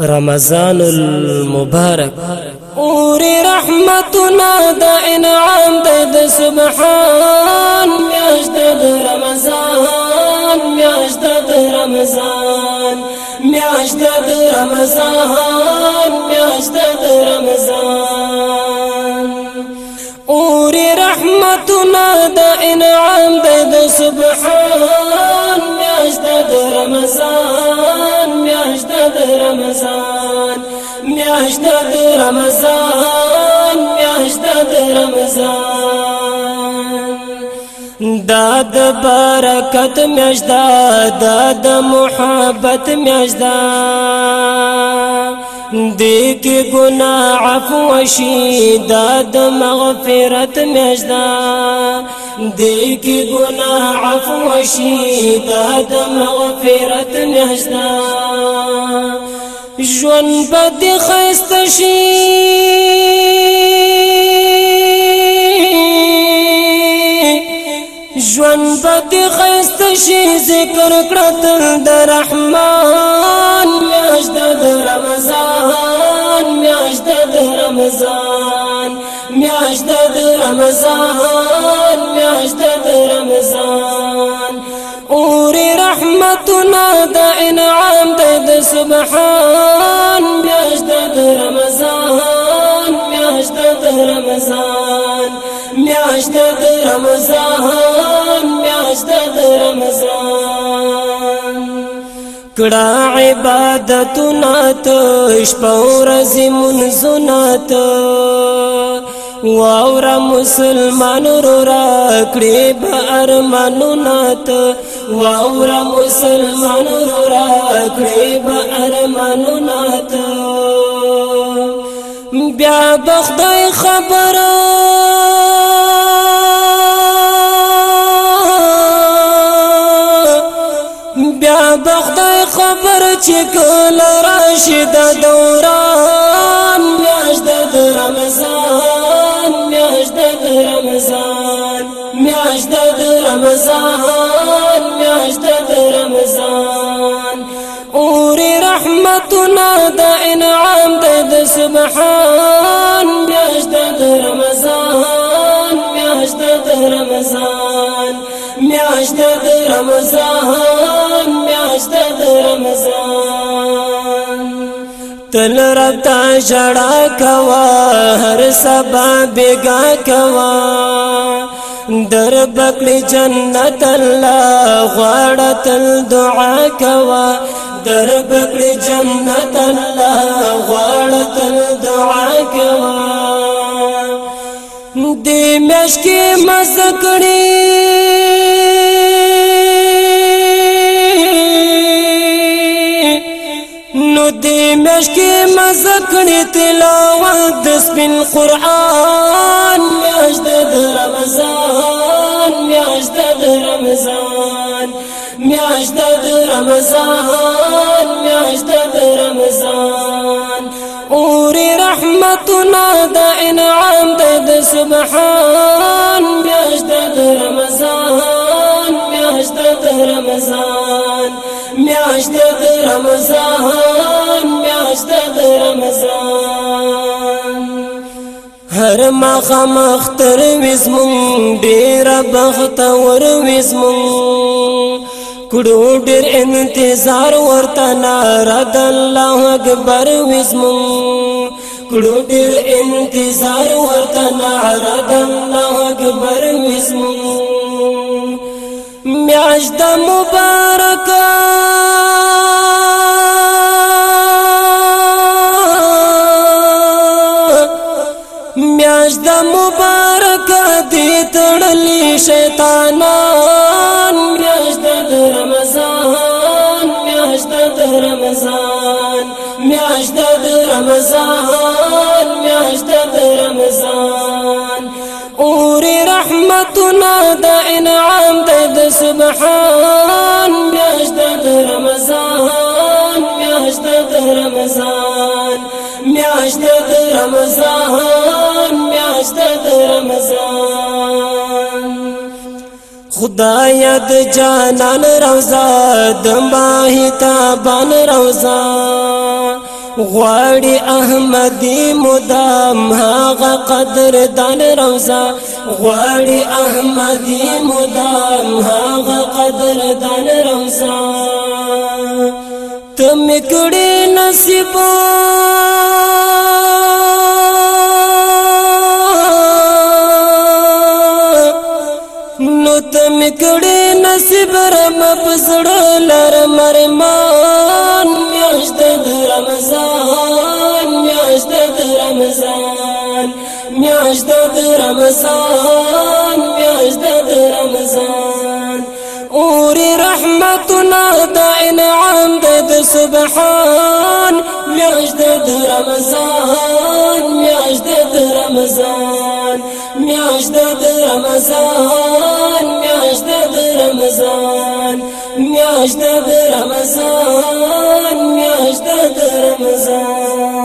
رمضان المبارک اور رحمتنا د انعام د سبحان میاشت د رمضان میاشت د رمضان میاشت د رمضان میاشت د رمضان. اور رحمتنا د انعام د سبحان میاشت د رمضان. د رمضان. میاشت د رمضان میاشت د رمضان. داد برکت میاشت داد محبت میاشت دې کې ګناه عفو شي داد مغفرت میاشت دې کې عفو شي داد مغفرت میاشت ژوند بد خيست شي؟ ژوند بد خيست شي؟ ذکر کړتل د رحمان میاشت د رمضان میاشت د رمضان میاشت د رمضان میاشت د رمضان. اور رحمتنا د انعام د سبحان میاشت د رمضان میاشت د رمضان میاشت د رمضان میاشت د رمضان کړه عبادتونه ته شپه ورځ منځونه ته واورا مسلمان رو را کړي به ارمانونه ته واورا مسلمان رو را کړي به ارمانونه ته بیا بخدای خبره بیا بخدای خبر چې کله راشد دوران رحمتنا د انعام د سبحان میاشت د رمضان میاشت د رمضان میاشت د رمضان میاشت د رمضان۔ تل رب تا جڑا کوا هر سبا بیگا کوا۔ در بکلی جنت الله غواړ تل دعا کوا در بکلی جنت الله غواړ تل دعا کوا. دې مشکې مزکړې نو دې مشکې مزکړې تلاوت د سپین قران میاشت د رمضان میاشت د رمضان میاشت د رمضان میاشت د رمضان. اور رحمتنا د انعام د سبحان. میاشت د رمضان میاشت د رمضان. میاشت د رمضان میاشت د رمضان. هر مخام اختر وزمون ډیر بخت ور وزمون کړو ډیر انتظار ورته نارد الله اکبر وزمون. کړو ډیر انتظار ورته نارد الله اکبر وزمون. میاش د مبارکه میاش د مبارک دی تړلی شیطانان رمضان میاش د رمضان. اور رحمتنا د انعام د سبحان. میاش د رمضان میاش د رمضان. میاش د رمضان میاش د رمضان. خدای د جانان روزا د ماهی تابان روزا غواړي احمدي مدام هغه قدر دان روزا غواړي احمدي مدام هغه قدر دان روزا تم کړي نصیب. نو تم کړي نصیب رم پسړ لر مرمان میاشت د رمضان میاشت د رمضان میاشت د رمضان میاشت د رمضان. اور رحمتنا د انعام د سبحان میاشت د رمضان میاشت د رمضان میاشت د رمضان میاشت د رمضان. میاشت د رمضان میاشت د رمضان